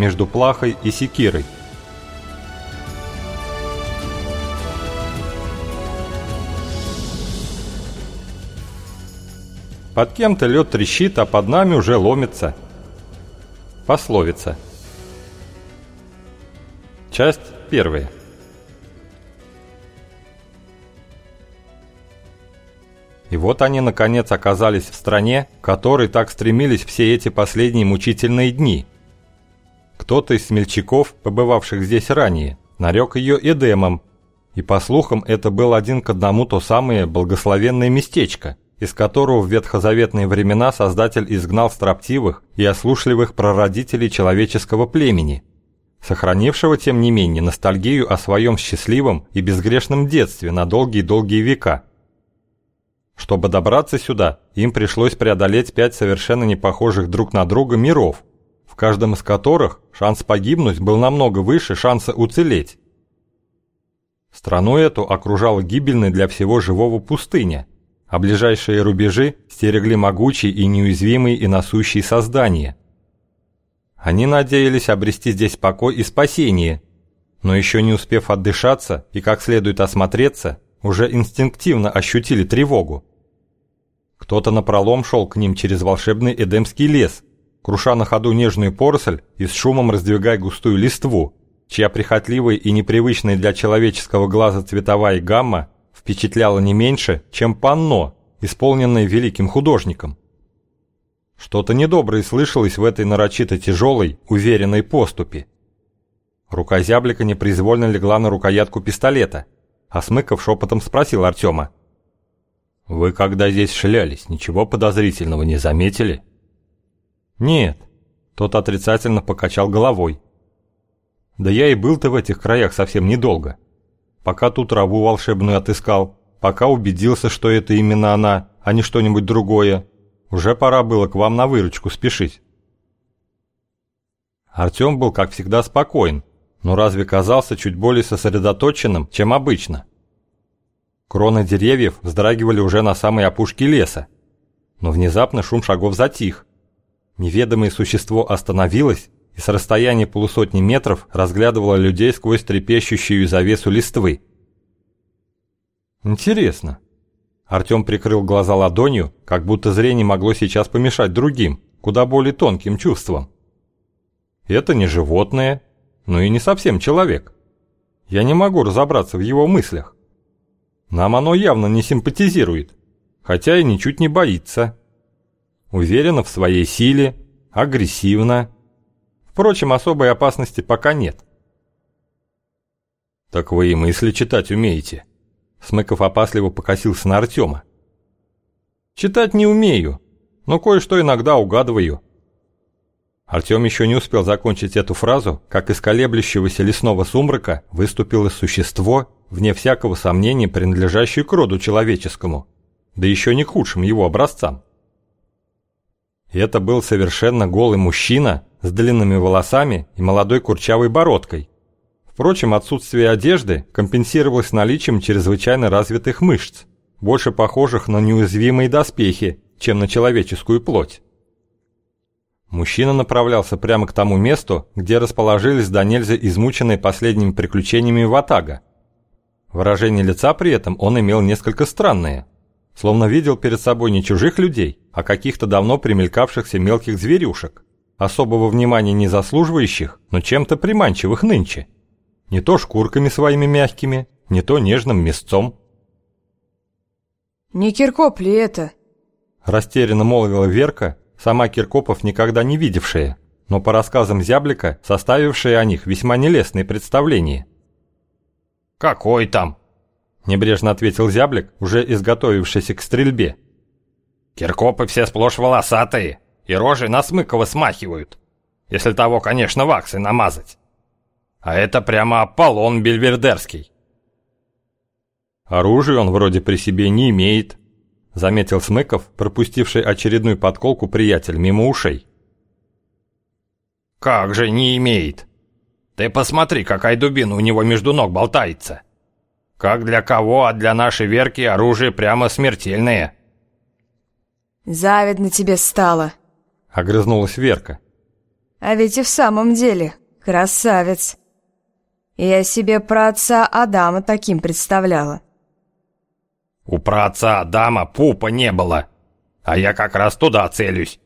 между плахой и секирой. Под кем-то лед трещит, а под нами уже ломится. Пословица. Часть первая. И вот они, наконец, оказались в стране, которой так стремились все эти последние мучительные дни. Кто-то из смельчаков, побывавших здесь ранее, нарек ее Эдемом, и, по слухам, это был один к одному то самое благословенное местечко, из которого в ветхозаветные времена Создатель изгнал строптивых и ослушливых прародителей человеческого племени, сохранившего, тем не менее, ностальгию о своем счастливом и безгрешном детстве на долгие-долгие века – чтобы добраться сюда, им пришлось преодолеть пять совершенно непохожих друг на друга миров, в каждом из которых шанс погибнуть был намного выше шанса уцелеть. Страну эту окружала гибельная для всего живого пустыня, а ближайшие рубежи стерегли могучие и неуязвимые и насущие создания. Они надеялись обрести здесь покой и спасение, но еще не успев отдышаться и как следует осмотреться, уже инстинктивно ощутили тревогу. Кто-то напролом шел к ним через волшебный Эдемский лес, круша на ходу нежную поросль и с шумом раздвигая густую листву, чья прихотливая и непривычная для человеческого глаза цветовая гамма впечатляла не меньше, чем панно, исполненное великим художником. Что-то недоброе слышалось в этой нарочито тяжелой, уверенной поступе. Рука зяблика непроизвольно легла на рукоятку пистолета, а Смыков шепотом спросил Артема. «Вы, когда здесь шлялись, ничего подозрительного не заметили?» «Нет», — тот отрицательно покачал головой. «Да я и был-то в этих краях совсем недолго. Пока ту траву волшебную отыскал, пока убедился, что это именно она, а не что-нибудь другое, уже пора было к вам на выручку спешить». Артем был, как всегда, спокоен, но разве казался чуть более сосредоточенным, чем обычно? Кроны деревьев вздрагивали уже на самой опушке леса. Но внезапно шум шагов затих. Неведомое существо остановилось и с расстояния полусотни метров разглядывало людей сквозь трепещущую завесу листвы. «Интересно». Артем прикрыл глаза ладонью, как будто зрение могло сейчас помешать другим, куда более тонким чувствам. «Это не животное, но и не совсем человек. Я не могу разобраться в его мыслях. Нам оно явно не симпатизирует, хотя и ничуть не боится. Уверено в своей силе, агрессивно. Впрочем, особой опасности пока нет. «Так вы и мысли читать умеете?» Смыков опасливо покосился на Артема. «Читать не умею, но кое-что иногда угадываю». Артем еще не успел закончить эту фразу, как из колеблющегося лесного сумрака выступило существо вне всякого сомнения принадлежащую к роду человеческому, да еще не худшим его образцам. Это был совершенно голый мужчина с длинными волосами и молодой курчавой бородкой. Впрочем, отсутствие одежды компенсировалось наличием чрезвычайно развитых мышц, больше похожих на неуязвимые доспехи, чем на человеческую плоть. Мужчина направлялся прямо к тому месту, где расположились до нельзя измученные последними приключениями Ватага, Выражение лица при этом он имел несколько странное, словно видел перед собой не чужих людей, а каких-то давно примелькавшихся мелких зверюшек, особого внимания не заслуживающих, но чем-то приманчивых нынче. Не то шкурками своими мягкими, не то нежным мясцом. «Не Киркоп ли это?» Растерянно молвила Верка, сама Киркопов никогда не видевшая, но по рассказам Зяблика, составившая о них весьма нелестные представления. «Какой там?» – небрежно ответил зяблик, уже изготовившийся к стрельбе. «Киркопы все сплошь волосатые, и рожи на Смыкова смахивают. Если того, конечно, ваксы намазать. А это прямо Аполлон Бельвердерский». «Оружие он вроде при себе не имеет», – заметил Смыков, пропустивший очередную подколку приятель мимо ушей. «Как же не имеет?» Ты посмотри, какая дубина у него между ног болтается. Как для кого, а для нашей Верки оружие прямо смертельное. Завидно тебе стало. Огрызнулась Верка. А ведь и в самом деле красавец. Я себе про отца Адама таким представляла. У праотца Адама пупа не было, а я как раз туда целюсь.